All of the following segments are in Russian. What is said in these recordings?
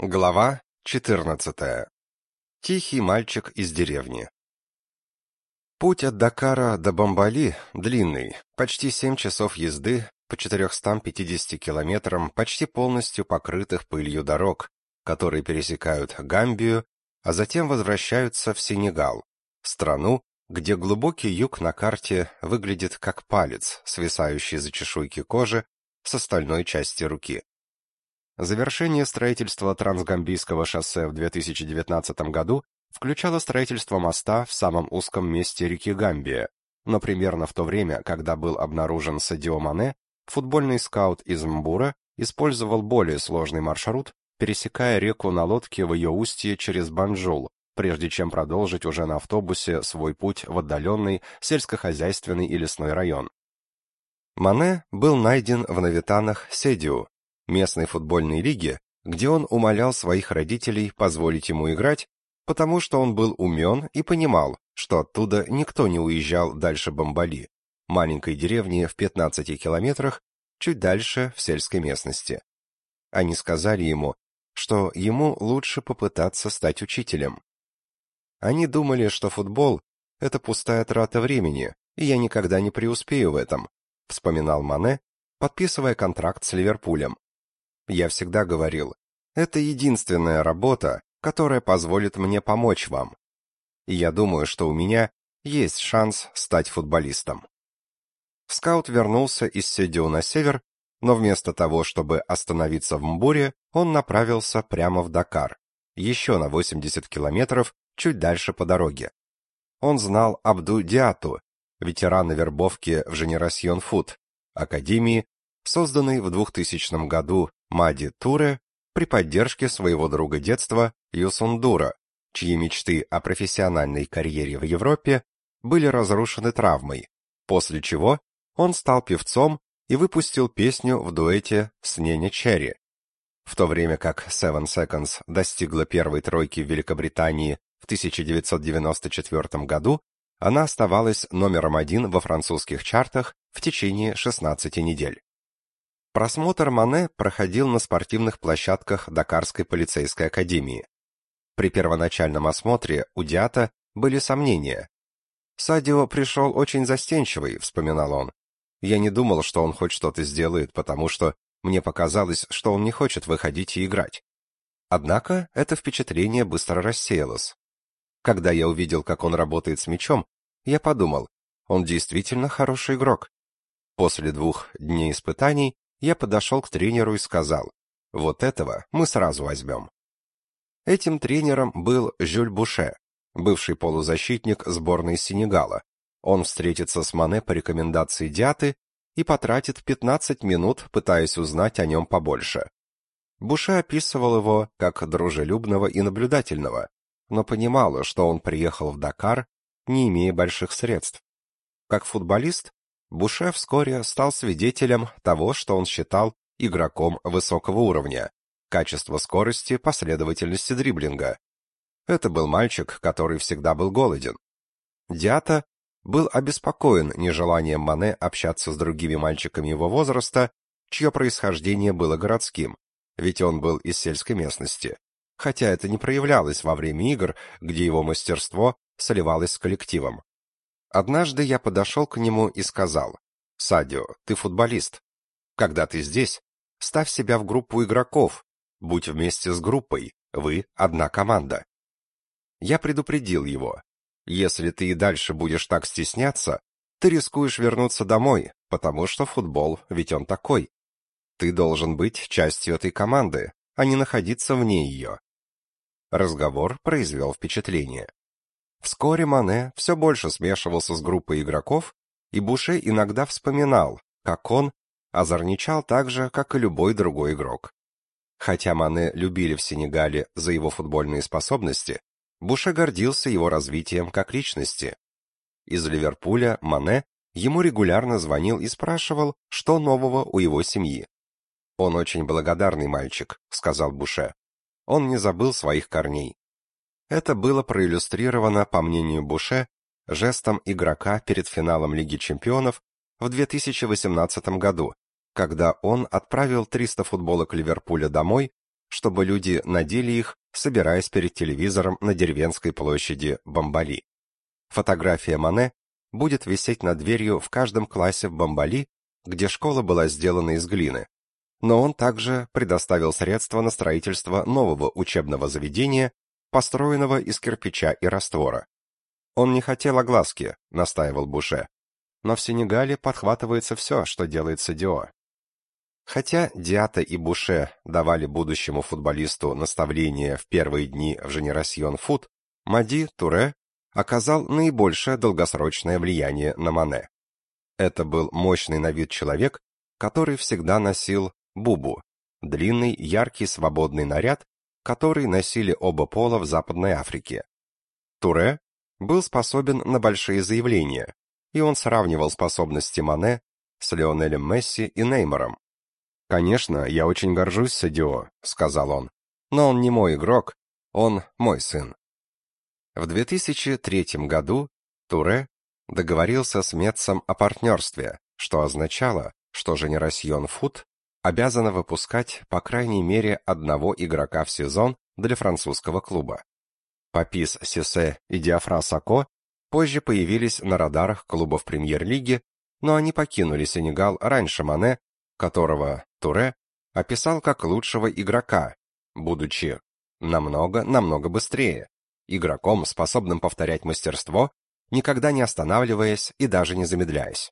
Глава 14. Тихий мальчик из деревни. Путь от Дакара до Бомбали длинный, почти 7 часов езды по 450 километрам почти полностью покрытых пылью дорог, которые пересекают Гамбию, а затем возвращаются в Сенегал, страну, где глубокий юг на карте выглядит как палец, свисающий за чешуйки кожи с остальной части руки. Завершение строительства Трансгамбийского шоссе в 2019 году включало строительство моста в самом узком месте реки Гамбия, но примерно в то время, когда был обнаружен Садио Мане, футбольный скаут из Мбура использовал более сложный маршрут, пересекая реку на лодке в ее устье через Банджул, прежде чем продолжить уже на автобусе свой путь в отдаленный сельскохозяйственный и лесной район. Мане был найден в Навитанах Седиу, местной футбольной лиге, где он умолял своих родителей позволить ему играть, потому что он был умен и понимал, что оттуда никто не уезжал дальше Бомбали, маленькой деревни в 15 километрах, чуть дальше в сельской местности. Они сказали ему, что ему лучше попытаться стать учителем. Они думали, что футбол — это пустая трата времени, и я никогда не преуспею в этом, вспоминал Мане, подписывая контракт с Ливерпулем. Я всегда говорил, это единственная работа, которая позволит мне помочь вам. И я думаю, что у меня есть шанс стать футболистом. Скаут вернулся из Седио на север, но вместо того, чтобы остановиться в Мбуре, он направился прямо в Дакар, еще на 80 километров чуть дальше по дороге. Он знал Абду Диату, ветерана вербовки в Женерасьон Фуд, академии, созданной в 2000 году Мади Туре при поддержке своего друга детства Юсундура, чьи мечты о профессиональной карьере в Европе были разрушены травмой, после чего он стал певцом и выпустил песню в дуэте с Нене Черри. В то время как Seven Seconds достигла первой тройки в Великобритании в 1994 году, она оставалась номером один во французских чартах в течение 16 недель. Просмотр Мане проходил на спортивных площадках Дакарской полицейской академии. При первоначальном осмотре у Диата были сомнения. Садио пришел очень застенчивый, вспоминал он. Я не думал, что он хоть что-то сделает, потому что мне показалось, что он не хочет выходить и играть. Однако это впечатление быстро рассеялось. Когда я увидел, как он работает с мячом, я подумал, он действительно хороший игрок. После двух дней испытаний я подошел к тренеру и сказал, вот этого мы сразу возьмем. Этим тренером был Жюль Буше, бывший полузащитник сборной Сенегала. Он встретится с Мане по рекомендации Диаты и потратит 15 минут, пытаясь узнать о нем побольше. Буше описывал его как дружелюбного и наблюдательного, но понимал, что он приехал в Дакар, не имея больших средств. Как футболист Буше вскоре стал свидетелем того, что он считал игроком высокого уровня, качество скорости, последовательности дриблинга. Это был мальчик, который всегда был голоден. Диата был обеспокоен нежеланием Мане общаться с другими мальчиками его возраста, чье происхождение было городским, ведь он был из сельской местности, хотя это не проявлялось во время игр, где его мастерство сливалось с коллективом. Однажды я подошел к нему и сказал, «Садио, ты футболист. Когда ты здесь, ставь себя в группу игроков, будь вместе с группой, вы одна команда». Я предупредил его, если ты и дальше будешь так стесняться, ты рискуешь вернуться домой, потому что футбол, ведь он такой. Ты должен быть частью этой команды, а не находиться вне ее. Разговор произвел впечатление. Вскоре Мане все больше смешивался с группой игроков, и Буше иногда вспоминал, как он озорничал так же, как и любой другой игрок. Хотя Мане любили в Сенегале за его футбольные способности, Буше гордился его развитием как личности. Из Ливерпуля Мане ему регулярно звонил и спрашивал, что нового у его семьи. «Он очень благодарный мальчик», — сказал Буше. «Он не забыл своих корней. Это было проиллюстрировано, по мнению Буше, жестом игрока перед финалом Лиги чемпионов в 2018 году, когда он отправил 300 футболок Ливерпуля домой, чтобы люди надели их, собираясь перед телевизором на деревенской площади Бомбали. Фотография Мане будет висеть над дверью в каждом классе в Бомбали, где школа была сделана из глины. Но он также предоставил средства на строительство нового учебного заведения, построенного из кирпича и раствора. Он не хотел огласки, настаивал Буше. Но в Сенегале подхватывается все, что делает Садио. Хотя Диата и Буше давали будущему футболисту наставления в первые дни в Женерасьон Фут, Мади Туре оказал наибольшее долгосрочное влияние на Мане. Это был мощный на вид человек, который всегда носил бубу, длинный, яркий, свободный наряд, который носили оба пола в Западной Африке. Туре был способен на большие заявления, и он сравнивал способности Мане с Лионелем Месси и Неймаром. «Конечно, я очень горжусь Садио», — сказал он, — «но он не мой игрок, он мой сын». В 2003 году Туре договорился с Метцем о партнерстве, что означало, что Женерасьон Фут обязана выпускать по крайней мере одного игрока в сезон для французского клуба. Папис Сесе и Диафра Сако позже появились на радарах клубов премьер-лиги, но они покинули Сенегал раньше Мане, которого Туре описал как лучшего игрока, будучи намного-намного быстрее игроком, способным повторять мастерство, никогда не останавливаясь и даже не замедляясь.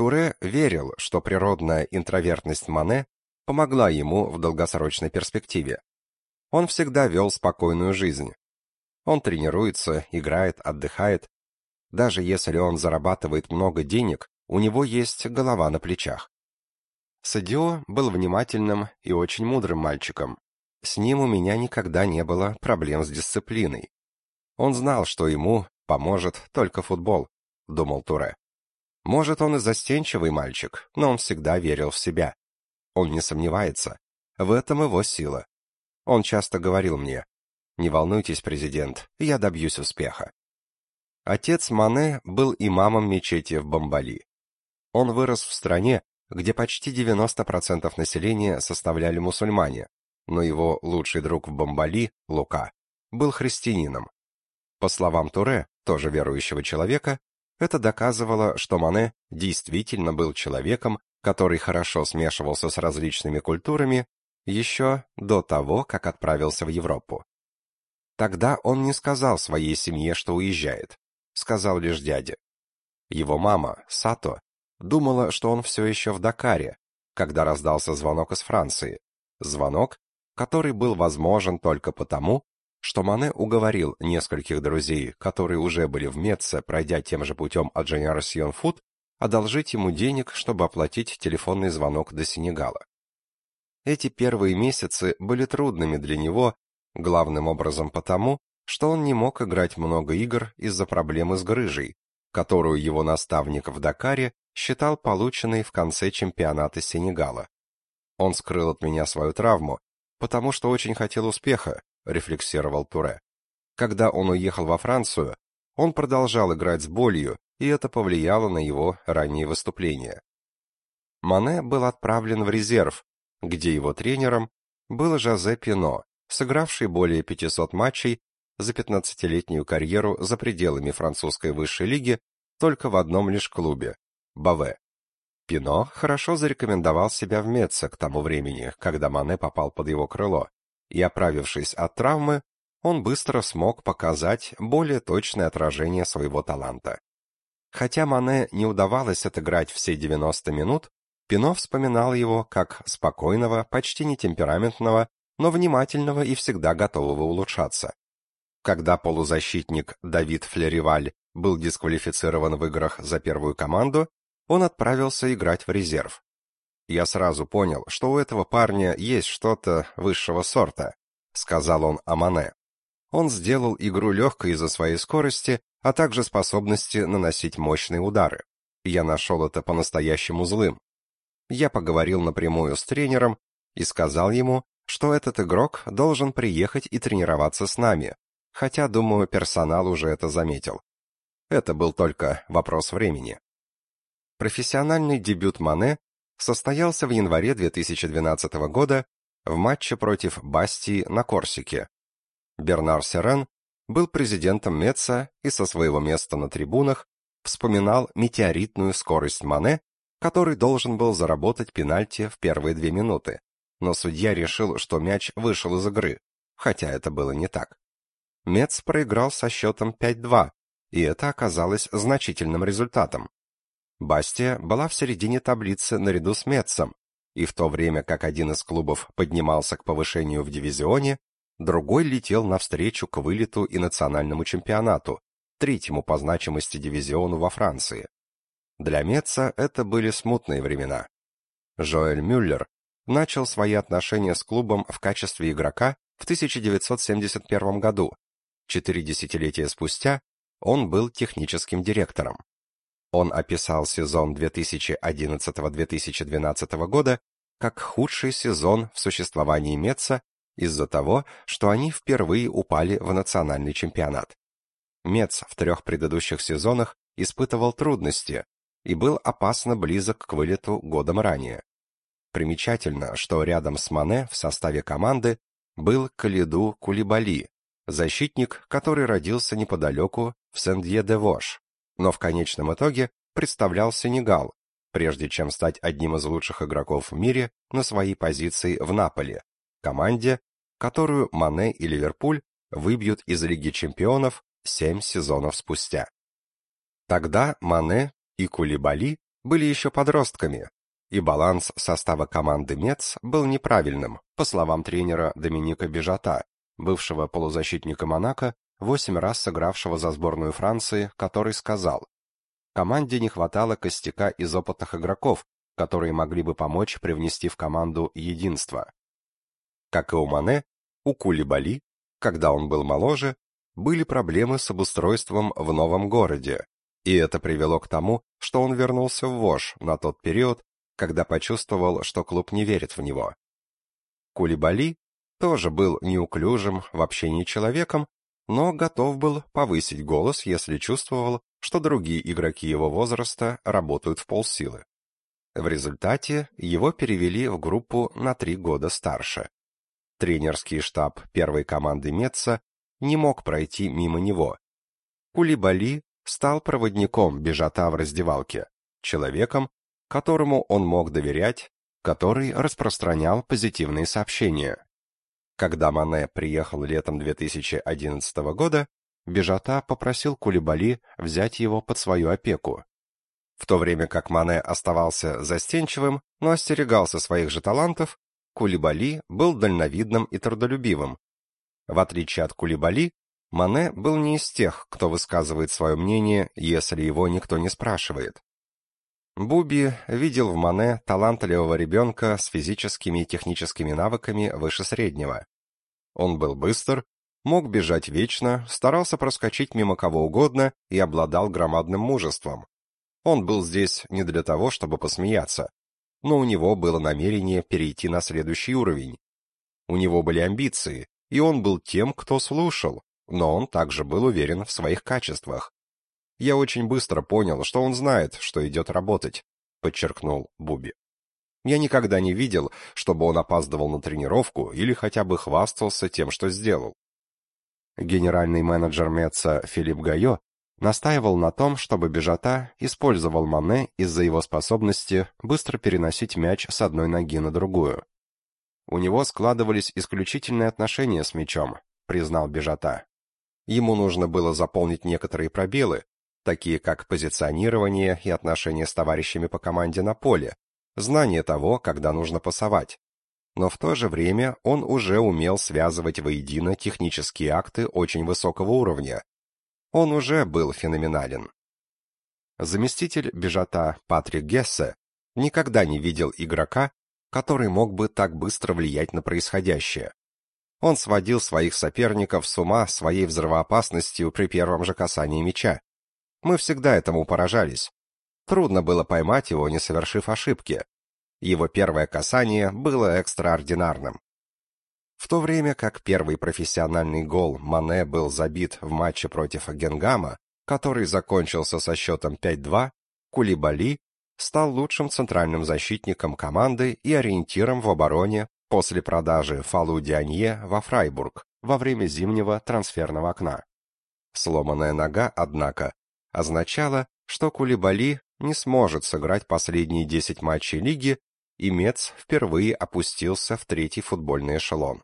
Туре верил, что природная интровертность Мане помогла ему в долгосрочной перспективе. Он всегда вел спокойную жизнь. Он тренируется, играет, отдыхает. Даже если он зарабатывает много денег, у него есть голова на плечах. Садио был внимательным и очень мудрым мальчиком, с ним у меня никогда не было проблем с дисциплиной. Он знал, что ему поможет только футбол, думал Туре. Может, он и застенчивый мальчик, но он всегда верил в себя. Он не сомневается. В этом его сила. Он часто говорил мне: "Не волнуйтесь, президент, я добьюсь успеха". Отец Мане был имамом мечети в Бомбали. Он вырос в стране, где почти 90% населения составляли мусульмане, но его лучший друг в Бомбали, Лука, был христианином. По словам Туре, тоже верующего человека, это доказывало, что Мане действительно был человеком, который хорошо смешивался с различными культурами еще до того, как отправился в Европу. Тогда он не сказал своей семье, что уезжает, сказал лишь дяде. Его мама, Сато, думала, что он все еще в Дакаре, когда раздался звонок из Франции. Звонок, который был возможен только потому, что Мане уговорил нескольких друзей, которые уже были в Мецце, пройдя тем же путем от Generation Food, одолжить ему денег, чтобы оплатить телефонный звонок до Сенегала. Эти первые месяцы были трудными для него, главным образом потому, что он не мог играть много игр из-за проблемы с грыжей, которую его наставник в Дакаре считал полученной в конце чемпионата Сенегала. Он скрыл от меня свою травму, потому что очень хотел успеха, рефлексировал Туре. Когда он уехал во Францию, он продолжал играть с болью, и это повлияло на его ранние выступления. Мане был отправлен в резерв, где его тренером был Жозе Пино, сыгравший более 500 матчей за 15-летнюю карьеру за пределами французской высшей лиги только в одном лишь клубе Баве. Пино хорошо зарекомендовал себя в Меце к тому времени, когда Мане попал под его крыло, и, оправившись от травмы, он быстро смог показать более точное отражение своего таланта. Хотя Мане не удавалось отыграть все 90 минут, Пино вспоминал его как спокойного, почти не темпераментного, но внимательного и всегда готового улучшаться. Когда полузащитник Давид Флереваль был дисквалифицирован в играх за первую команду, он отправился играть в резерв. Я сразу понял, что у этого парня есть что-то высшего сорта, сказал он о Мане. Он сделал игру легкой из-за своей скорости, а также способности наносить мощные удары. Я нашел это по-настоящему злым. Я поговорил напрямую с тренером и сказал ему, что этот игрок должен приехать и тренироваться с нами, хотя, думаю, персонал уже это заметил. Это был только вопрос времени. Профессиональный дебют Мане состоялся в январе 2012 года, в матче против Бастии на Корсике. Бернар Серен был президентом Метца и со своего места на трибунах вспоминал метеоритную скорость Мане, который должен был заработать пенальти в первые две минуты. Но судья решил, что мяч вышел из игры, хотя это было не так. Мец проиграл со счетом 5-2, и это оказалось значительным результатом. Бастия была в середине таблицы наряду с Метцем, и в то время как один из клубов поднимался к повышению в дивизионе, другой летел навстречу к вылету и национальному чемпионату, третьему по значимости дивизиону во Франции. Для Метца это были смутные времена. Жоэль Мюллер начал свои отношения с клубом в качестве игрока в 1971 году. Четыре десятилетия спустя он был техническим директором. Он описал сезон 2011-2012 года как худший сезон в существовании Метца из-за того, что они впервые упали в национальный чемпионат. Мец в трех предыдущих сезонах испытывал трудности и был опасно близок к вылету годом ранее. Примечательно, что рядом с Мане в составе команды был Калиду Кулибали, защитник, который родился неподалеку в Сен-Дье-де-Вош, но в конечном итоге представлял Сенегал, прежде чем стать одним из лучших игроков в мире на своей позиции в Наполе, команде, которую Мане и Ливерпуль выбьют из Лиги чемпионов семь сезонов спустя. Тогда Мане и Кулибали были еще подростками, и баланс состава команды Мец был неправильным, по словам тренера Доминика Бежата, бывшего полузащитника Монако, восемь раз сыгравшего за сборную Франции, который сказал: "Команде не хватало костяка из опытных игроков, которые могли бы помочь привнести в команду единство". Как и у Мане, у Кулибали, когда он был моложе, были проблемы с обустройством в новом городе, и это привело к тому, что он вернулся в Вош на тот период, когда почувствовал, что клуб не верит в него. Кулибали тоже был неуклюжим в общении человеком, но готов был повысить голос, если чувствовал, что другие игроки его возраста работают в полсилы. В результате его перевели в группу на три года старше. Тренерский штаб первой команды Метца не мог пройти мимо него. Кулибали стал проводником бежата в раздевалке, человеком, которому он мог доверять, который распространял позитивные сообщения. Когда Мане приехал летом 2011 года, Бежата попросил Кулибали взять его под свою опеку. В то время как Мане оставался застенчивым, но остерегался своих же талантов, Кулибали был дальновидным и трудолюбивым. В отличие от Кулибали, Мане был не из тех, кто высказывает свое мнение, если его никто не спрашивает. Буби видел в Мане талантливого ребенка с физическими и техническими навыками выше среднего. Он был быстр, мог бежать вечно, старался проскочить мимо кого угодно и обладал громадным мужеством. Он был здесь не для того, чтобы посмеяться, но у него было намерение перейти на следующий уровень. У него были амбиции, и он был тем, кто слушал, но он также был уверен в своих качествах. Я очень быстро понял, что он знает, что идет работать, подчеркнул Буби. Я никогда не видел, чтобы он опаздывал на тренировку или хотя бы хвастался тем, что сделал. Генеральный менеджер Метца Филипп Гайо настаивал на том, чтобы Бежата использовал Мане из-за его способности быстро переносить мяч с одной ноги на другую. У него складывались исключительные отношения с мячом, признал Бежата. Ему нужно было заполнить некоторые пробелы, такие как позиционирование и отношения с товарищами по команде на поле, знание того, когда нужно пасовать. Но в то же время он уже умел связывать воедино технические акты очень высокого уровня. Он уже был феноменален. Заместитель Бежата Патрик Гессе никогда не видел игрока, который мог бы так быстро влиять на происходящее. Он сводил своих соперников с ума своей взрывоопасностью при первом же касании мяча. Мы всегда этому поражались. Трудно было поймать его, не совершив ошибки. Его первое касание было экстраординарным. В то время как первый профессиональный гол Мане был забит в матче против Генгама, который закончился со счетом 5-2, Кулибали стал лучшим центральным защитником команды и ориентиром в обороне после продажи Фалу Дианье во Фрайбург во время зимнего трансферного окна. Сломанная нога, однако, означала, что Кулибали не сможет сыграть последние 10 матчей лиги, и Мец впервые опустился в третий футбольный эшелон.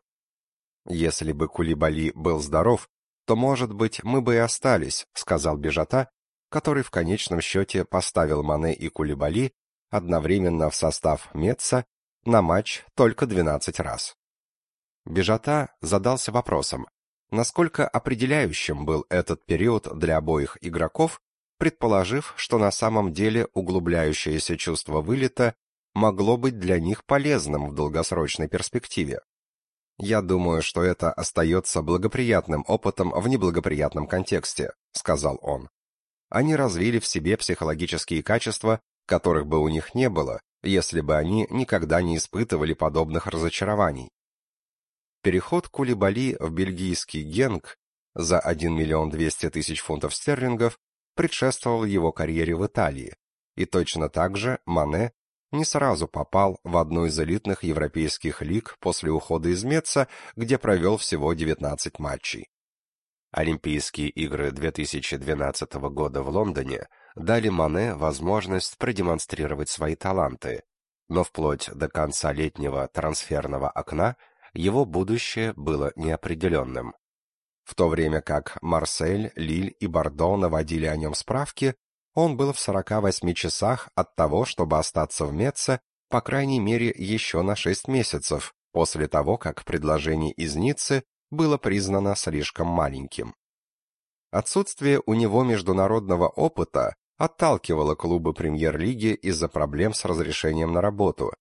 Если бы Кулибали был здоров, то, может быть, мы бы и остались, сказал Бежата, который в конечном счете поставил Мане и Кулибали одновременно в состав Метца на матч только 12 раз. Бежата задался вопросом, насколько определяющим был этот период для обоих игроков, предположив, что на самом деле углубляющееся чувство вылета могло быть для них полезным в долгосрочной перспективе. Я думаю, что это остается благоприятным опытом в неблагоприятном контексте, сказал он. Они развили в себе психологические качества, которых бы у них не было, если бы они никогда не испытывали подобных разочарований. Переход Кулибали в бельгийский Генк за 1 миллион 200 тысяч фунтов стерлингов предшествовал его карьере в Италии, и точно так же Мане не сразу попал в одну из элитных европейских лиг после ухода из Меца, где провел всего 19 матчей. Олимпийские игры 2012 года в Лондоне дали Мане возможность продемонстрировать свои таланты, но вплоть до конца летнего трансферного окна его будущее было неопределенным. В то время как Марсель, Лиль и Бордо наводили о нем справки, он был в 48 часах от того, чтобы остаться в Меце, по крайней мере, еще на 6 месяцев, после того, как предложение из Ниццы было признано слишком маленьким. Отсутствие у него международного опыта отталкивало клубы премьер-лиги из-за проблем с разрешением на работу.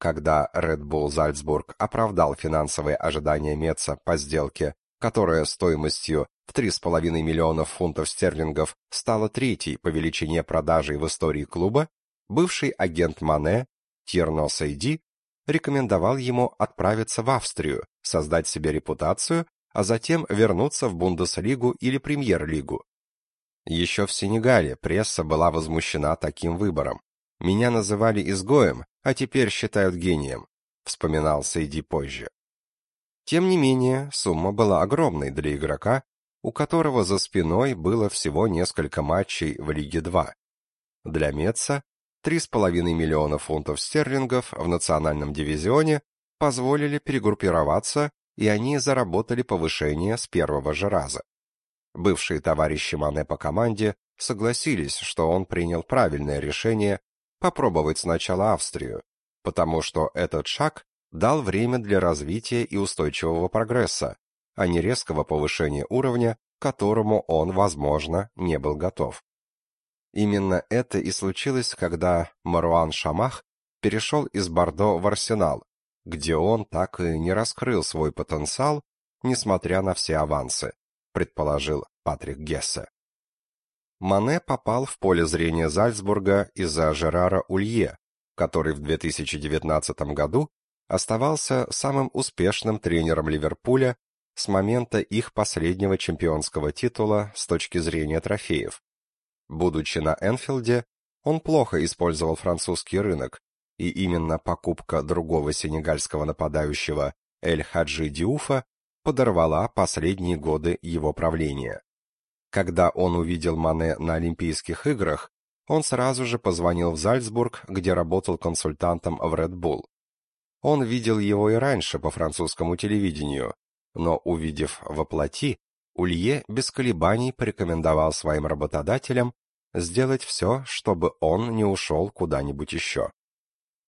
Когда Red Bull Зальцбург оправдал финансовые ожидания Меца по сделке, которая стоимостью в 3,5 миллионов фунтов стерлингов стала третьей по величине продажей в истории клуба, бывший агент Мане, Тьерно Сейди, рекомендовал ему отправиться в Австрию, создать себе репутацию, а затем вернуться в Бундеслигу или Премьер-лигу. Еще в Сенегале пресса была возмущена таким выбором. Меня называли изгоем, а теперь считают гением, вспоминал Сейди позже. Тем не менее, сумма была огромной для игрока, у которого за спиной было всего несколько матчей в Лиге 2. Для Меца 3,5 миллиона фунтов стерлингов в национальном дивизионе позволили перегруппироваться, и они заработали повышение с первого же раза. Бывшие товарищи Мане по команде согласились, что он принял правильное решение попробовать сначала Австрию, потому что этот шаг дал время для развития и устойчивого прогресса, а не резкого повышения уровня, к которому он, возможно, не был готов. Именно это и случилось, когда Маруан Шамах перешел из Бордо в Арсенал, где он так и не раскрыл свой потенциал, несмотря на все авансы, предположил Патрик Гессе. Мане попал в поле зрения Зальцбурга из-за Жерара Улье, который в 2019 году оставался самым успешным тренером Ливерпуля с момента их последнего чемпионского титула с точки зрения трофеев. Будучи на Энфилде, он плохо использовал французский рынок, и именно покупка другого сенегальского нападающего Эль-Хаджи Диуфа подорвала последние годы его правления. Когда он увидел Мане на Олимпийских играх, он сразу же позвонил в Зальцбург, где работал консультантом в Red Bull. Он видел его и раньше по французскому телевидению, но увидев воплоти, Улье без колебаний порекомендовал своим работодателям сделать все, чтобы он не ушел куда-нибудь еще.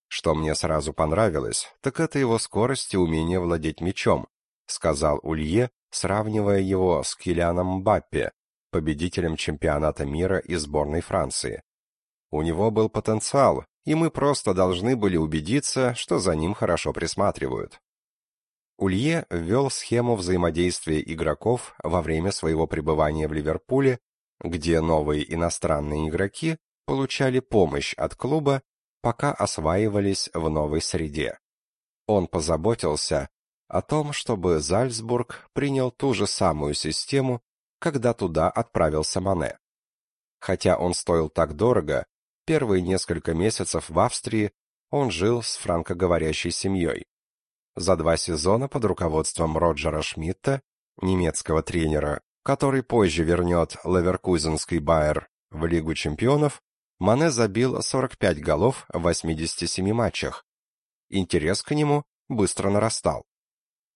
Что мне сразу понравилось, так это его скорость и умение владеть мячом, сказал Улье, сравнивая его с Килианом Мбаппе, победителем чемпионата мира и сборной Франции. У него был потенциал, и мы просто должны были убедиться, что за ним хорошо присматривают. Улье ввел схему взаимодействия игроков во время своего пребывания в Ливерпуле, где новые иностранные игроки получали помощь от клуба, пока осваивались в новой среде. Он позаботился о том, чтобы Зальцбург принял ту же самую систему, когда туда отправился Мане. Хотя он стоил так дорого, первые несколько месяцев в Австрии он жил с франкоговорящей семьей. За два сезона под руководством Роджера Шмидта, немецкого тренера, который позже вернет Леверкузенский Байер в Лигу чемпионов, Мане забил 45 голов в 87 матчах. Интерес к нему быстро нарастал.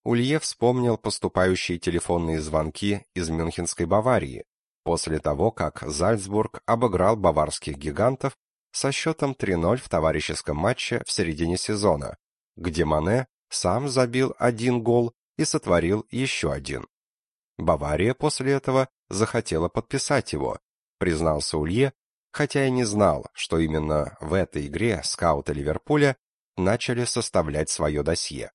Улье вспомнил поступающие телефонные звонки из Мюнхенской Баварии после того, как Зальцбург обыграл баварских гигантов со счетом 3:0 в товарищеском матче в середине сезона, где Мане сам забил один гол и сотворил еще один. Бавария после этого захотела подписать его, признался Улье, хотя и не знал, что именно в этой игре скауты Ливерпуля начали составлять свое досье.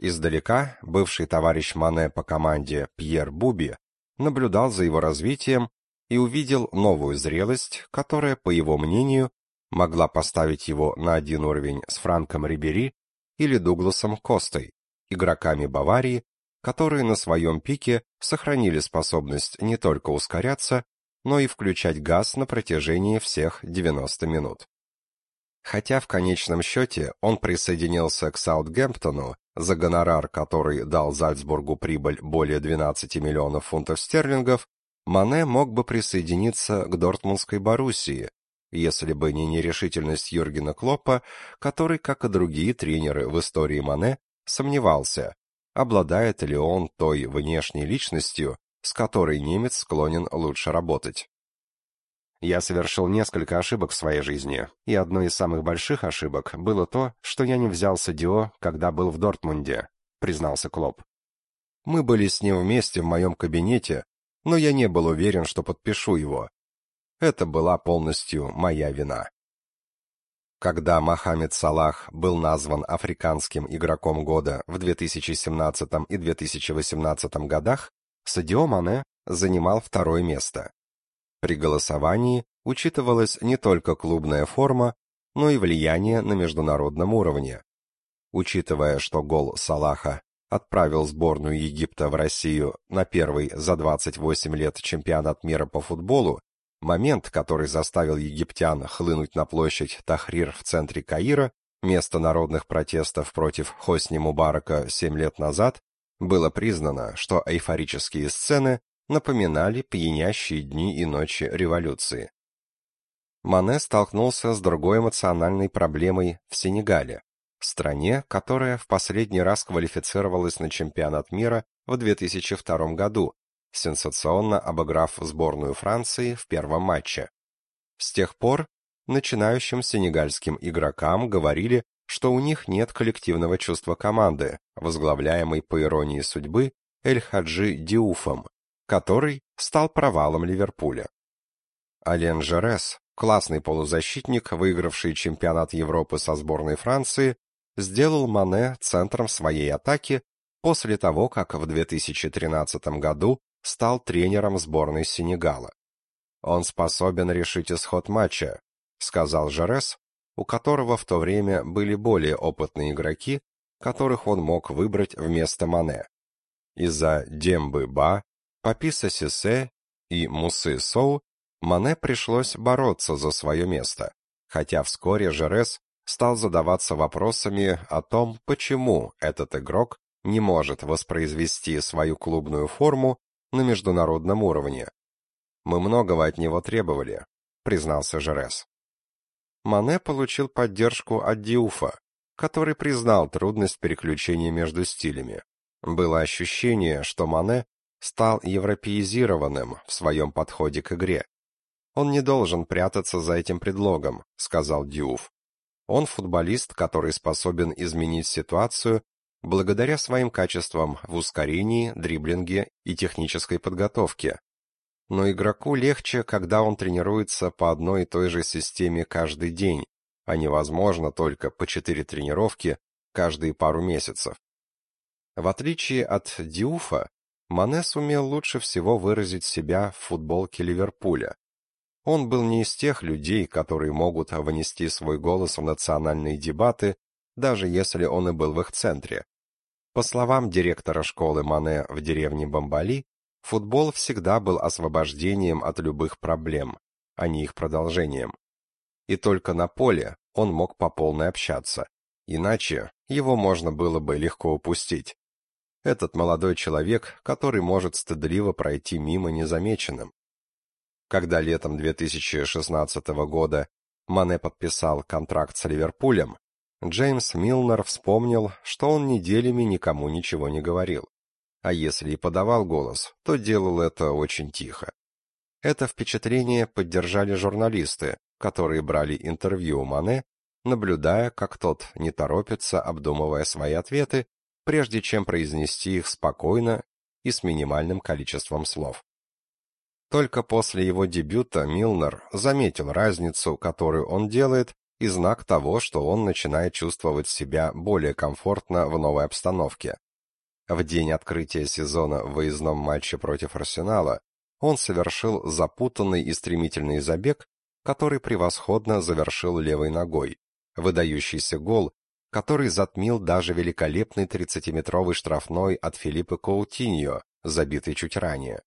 Издалека бывший товарищ Мане по команде Пьер Буби наблюдал за его развитием и увидел новую зрелость, которая, по его мнению, могла поставить его на один уровень с Франком Рибери или Дугласом Костой, игроками Баварии, которые на своем пике сохранили способность не только ускоряться, но и включать газ на протяжении всех 90 минут. Хотя в конечном счете он присоединился к Саутгемптону за гонорар, который дал Зальцбургу прибыль более 12 миллионов фунтов стерлингов, Мане мог бы присоединиться к Дортмундской Боруссии, если бы не нерешительность Юргена Клоппа, который, как и другие тренеры в истории Мане, сомневался, обладает ли он той внешней личностью, с которой немец склонен лучше работать. Я совершил несколько ошибок в своей жизни, и одной из самых больших ошибок было то, что я не взял Садио, когда был в Дортмунде, признался Клоп. Мы были с ним вместе в моем кабинете, но я не был уверен, что подпишу его. Это была полностью моя вина. Когда Мохаммед Салах был назван африканским игроком года в 2017 и 2018 годах, Садио Мане занимал второе место. При голосовании учитывалась не только клубная форма, но и влияние на международном уровне. Учитывая, что гол Салаха отправил сборную Египта в Россию на первый за 28 лет чемпионат мира по футболу, момент, который заставил египтян хлынуть на площадь Тахрир в центре Каира, место народных протестов против Хосни Мубарака 7 лет назад, было признано, что эйфорические сцены напоминали пьянящие дни и ночи революции. Мане столкнулся с другой эмоциональной проблемой в Сенегале, стране, которая в последний раз квалифицировалась на чемпионат мира в 2002 году, сенсационно обыграв сборную Франции в первом матче. С тех пор начинающим сенегальским игрокам говорили, что у них нет коллективного чувства команды, возглавляемой по иронии судьбы Эль-Хаджи Диуфом, который стал провалом Ливерпуля. Ален Жерес, классный полузащитник, выигравший чемпионат Европы со сборной Франции, сделал Мане центром своей атаки после того, как в 2013 году стал тренером сборной Сенегала. Он способен решить исход матча, сказал Жерес, у которого в то время были более опытные игроки, которых он мог выбрать вместо Мане. Из-за Дембы Ба Паписа Сисе и Мусы Соу Мане пришлось бороться за свое место, хотя вскоре Жерес стал задаваться вопросами о том, почему этот игрок не может воспроизвести свою клубную форму на международном уровне. Мы многого от него требовали, признался Жерес. Мане получил поддержку от Диуфа, который признал трудность переключения между стилями. Было ощущение, что Мане стал европеизированным в своем подходе к игре. Он не должен прятаться за этим предлогом, сказал Дьюф. Он футболист, который способен изменить ситуацию благодаря своим качествам в ускорении, дриблинге и технической подготовке. Но игроку легче, когда он тренируется по одной и той же системе каждый день, а невозможно только по четыре тренировки каждые пару месяцев. В отличие от Диуфа, Мане сумел лучше всего выразить себя в футболке Ливерпуля. Он был не из тех людей, которые могут внести свой голос в национальные дебаты, даже если он и был в их центре. По словам директора школы Мане в деревне Бамбали, футбол всегда был освобождением от любых проблем, а не их продолжением. И только на поле он мог по полной общаться, Иначе его можно было бы легко упустить. Этот молодой человек, который может стыдливо пройти мимо незамеченным. Когда летом 2016 года Мане подписал контракт с Ливерпулем, Джеймс Милнер вспомнил, что он неделями никому ничего не говорил. А если и подавал голос, то делал это очень тихо. Это впечатление поддержали журналисты, которые брали интервью у Мане наблюдая, как тот не торопится, обдумывая свои ответы, прежде чем произнести их спокойно и с минимальным количеством слов. Только после его дебюта Милнер заметил разницу, которую он делает, и знак того, что он начинает чувствовать себя более комфортно в новой обстановке. В день открытия сезона в выездном матче против Арсенала он совершил запутанный и стремительный забег, который превосходно завершил левой ногой, выдающийся гол, который затмил даже великолепный 30-метровый штрафной от Филиппа Коутиньо, забитый чуть ранее.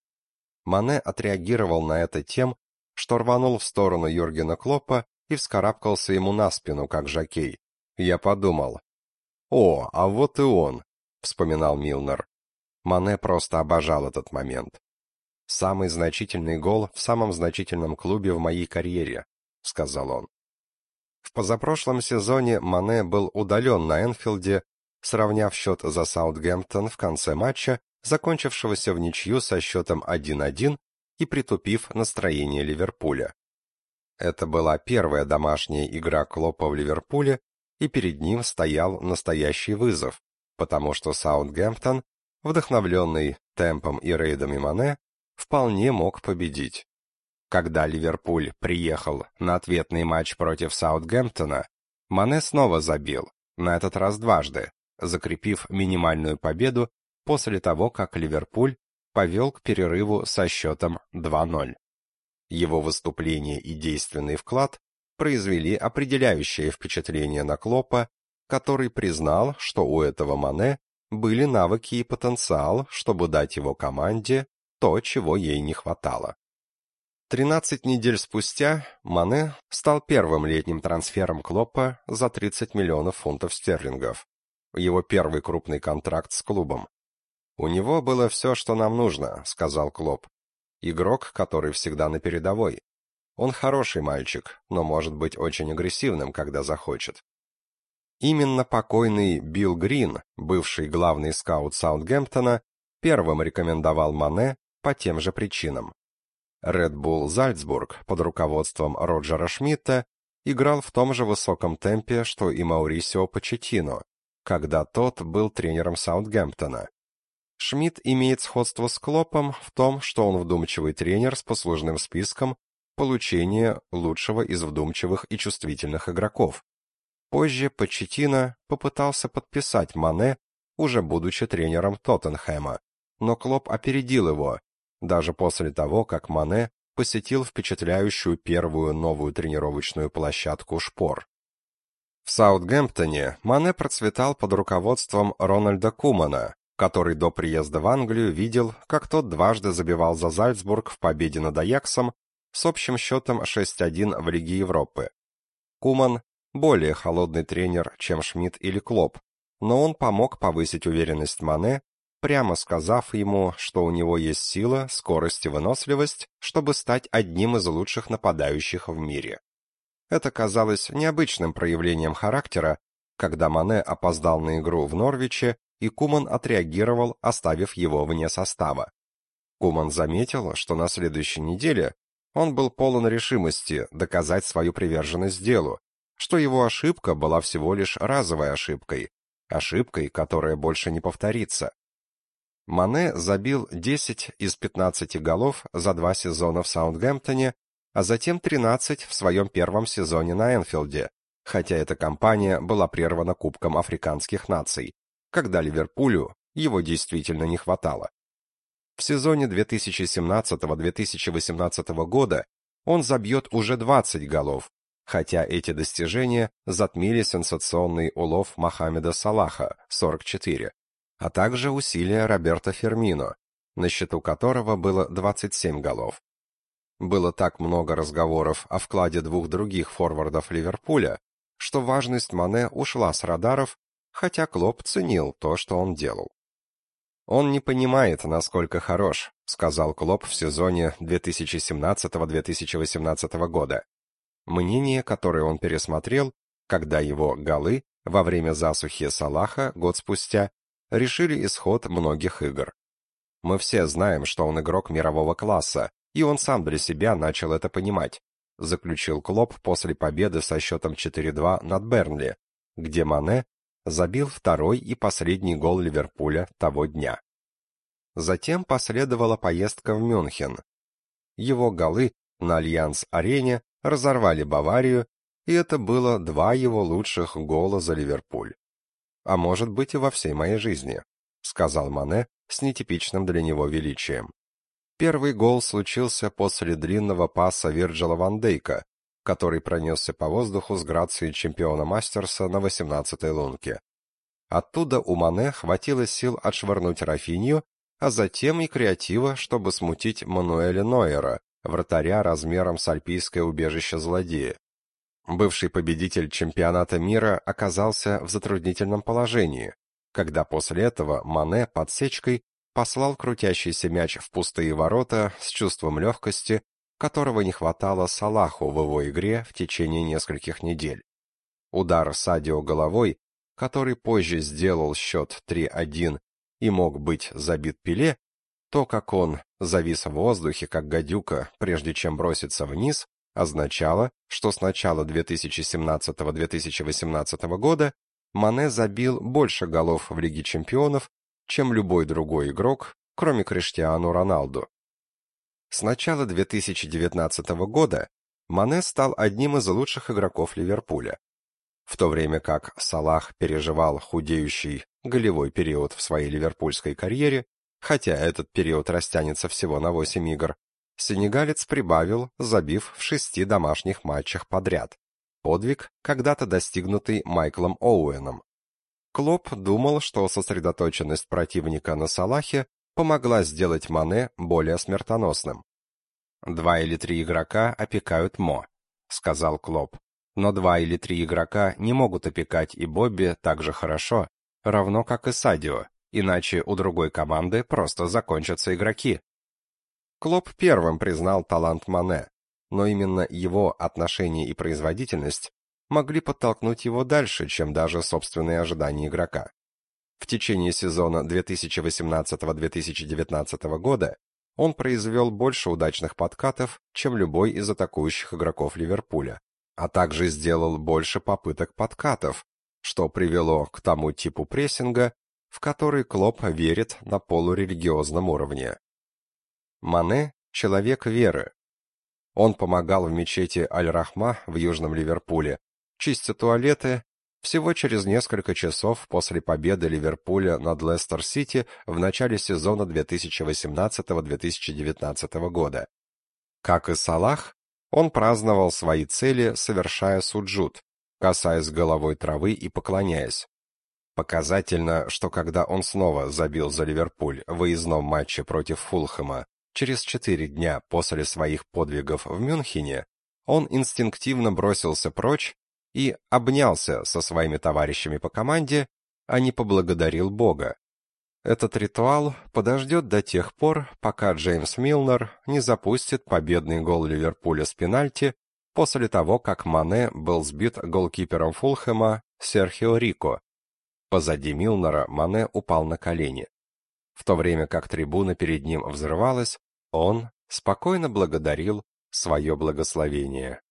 Мане отреагировал на это тем, что рванул в сторону Юргена Клоппа и вскарабкался ему на спину, как жокей. Я подумал: "О, а вот и он", вспоминал Милнер. Мане просто обожал этот момент. Самый значительный гол в самом значительном клубе в моей карьере, сказал он. В позапрошлом сезоне Мане был удален на Энфилде, сравняв счет за Саутгемптон в конце матча, закончившегося в ничью со счетом 1-1 и притупив настроение Ливерпуля. Это была первая домашняя игра Клопа в Ливерпуле, и перед ним стоял настоящий вызов, потому что Саутгемптон, вдохновленный темпом и рейдами Мане, вполне мог победить. Когда Ливерпуль приехал на ответный матч против Саутгемптона, Мане снова забил, на этот раз дважды, закрепив минимальную победу после того, как Ливерпуль повел к перерыву со счетом 2:0. Его выступление и действенный вклад произвели определяющее впечатление на Клопа, который признал, что у этого Мане были навыки и потенциал, чтобы дать его команде то, чего ей не хватало. 13 недель спустя Мане стал первым летним трансфером Клоппа за 30 миллионов фунтов стерлингов. Его первый крупный контракт с клубом. У него было все, что нам нужно, сказал Клоп. Игрок, который всегда на передовой. Он хороший мальчик, но может быть очень агрессивным, когда захочет. Именно покойный Билл Грин, бывший главный скаут Саутгемптона, первым рекомендовал Мане по тем же причинам. Red Bull Зальцбург под руководством Роджера Шмидта играл в том же высоком темпе, что и Маурисио Почеттино, когда тот был тренером Саутгемптона. Шмидт имеет сходство с Клопом в том, что он вдумчивый тренер с послужным списком получения лучшего из вдумчивых и чувствительных игроков. Позже Почеттино попытался подписать Мане, уже будучи тренером Тоттенхэма, но Клоп опередил его даже после того, как Мане посетил впечатляющую первую новую тренировочную площадку Шпор. В Саутгемптоне Мане процветал под руководством Рональда Кумана, который до приезда в Англию видел, как тот дважды забивал за Зальцбург в победе над Аяксом с общим счетом 6-1 в Лиге Европы. Куман более холодный тренер, чем Шмидт или Клоп, но он помог повысить уверенность Мане прямо сказав ему, что у него есть сила, скорость и выносливость, чтобы стать одним из лучших нападающих в мире. Это казалось необычным проявлением характера, когда Мане опоздал на игру в Норвиче, и Куман отреагировал, оставив его вне состава. Куман заметил, что на следующей неделе он был полон решимости доказать свою приверженность делу, что его ошибка была всего лишь разовой ошибкой, ошибкой, которая больше не повторится. Мане забил 10 из 15 голов за два сезона в Саутгемптоне, а затем 13 в своем первом сезоне на Энфилде, хотя эта кампания была прервана Кубком африканских наций, когда Ливерпулю его действительно не хватало. В сезоне 2017-2018 года он забьет уже 20 голов, хотя эти достижения затмили сенсационный улов Мохаммеда Салаха 44 а также усилия Роберто Фермино, на счету которого было 27 голов. Было так много разговоров о вкладе двух других форвардов Ливерпуля, что важность Мане ушла с радаров, хотя Клоп ценил то, что он делал. Он не понимает, насколько хорош, сказал Клоп в сезоне 2017-2018 года. Мнение, которое он пересмотрел, когда его голы во время засухи Салаха год спустя решили исход многих игр. Мы все знаем, что он игрок мирового класса, и он сам для себя начал это понимать, заключил Клоп после победы со счетом 4-2 над Бернли, где Мане забил второй и последний гол Ливерпуля того дня. Затем последовала поездка в Мюнхен. Его голы на Альянс-арене разорвали Баварию, и это было два его лучших гола за Ливерпуль. А может быть и во всей моей жизни, сказал Мане с нетипичным для него величием. Первый гол случился после длинного паса Вирджила ван Дейка, который пронесся по воздуху с грацией чемпиона Мастерса на 18-й лунке. Оттуда у Мане хватило сил отшвырнуть Рафинью, а затем и креатива, чтобы смутить Мануэля Нойера, вратаря размером с альпийское убежище злодея. Бывший победитель чемпионата мира оказался в затруднительном положении, когда после этого Мане подсечкой послал крутящийся мяч в пустые ворота с чувством легкости, которого не хватало Салаху в его игре в течение нескольких недель. Удар Садио головой, который позже сделал счет 3-1 и мог быть забит Пеле, то, как он завис в воздухе, как гадюка, прежде чем броситься вниз, означало, что с начала 2017-2018 года Мане забил больше голов в Лиге чемпионов, чем любой другой игрок, кроме Криштиану Роналду. С начала 2019 года Мане стал одним из лучших игроков Ливерпуля. В то время как Салах переживал худеющий голевой период в своей ливерпульской карьере, хотя этот период растянется всего на 8 игр, сенегалец прибавил, забив в шести домашних матчах подряд. Подвиг, когда-то достигнутый Майклом Оуэном. Клоп думал, что сосредоточенность противника на Салахе помогла сделать Мане более смертоносным. «Два или три игрока опекают Мо», — сказал Клоп. «Но два или три игрока не могут опекать и Бобби так же хорошо, равно как и Садио, иначе у другой команды просто закончатся игроки». Клоп первым признал талант Мане, но именно его отношение и производительность могли подтолкнуть его дальше, чем даже собственные ожидания игрока. В течение сезона 2018-2019 года он произвел больше удачных подкатов, чем любой из атакующих игроков Ливерпуля, а также сделал больше попыток подкатов, что привело к тому типу прессинга, в который Клоп верит на полурелигиозном уровне. Мане – человек веры, он помогал в мечети Аль-Рахма в Южном Ливерпуле, чистя туалеты, всего через несколько часов после победы Ливерпуля над Лестер-Сити в начале сезона 2018-2019 года. Как и Салах, он праздновал свои цели, совершая суджуд, касаясь головой травы и поклоняясь. Показательно, что когда он снова забил за Ливерпуль в выездном матче против Фулхэма Через четыре дня после своих подвигов в Мюнхене он инстинктивно бросился прочь и обнялся со своими товарищами по команде, а не поблагодарил Бога. Этот ритуал подождет до тех пор, пока Джеймс Милнер не запустит победный гол Ливерпуля с пенальти после того, как Мане был сбит голкипером Фулхэма Серхио Рико. Позади Милнера Мане упал на колени. В то время как трибуна перед ним взрывалась, он спокойно благодарил свое благословение.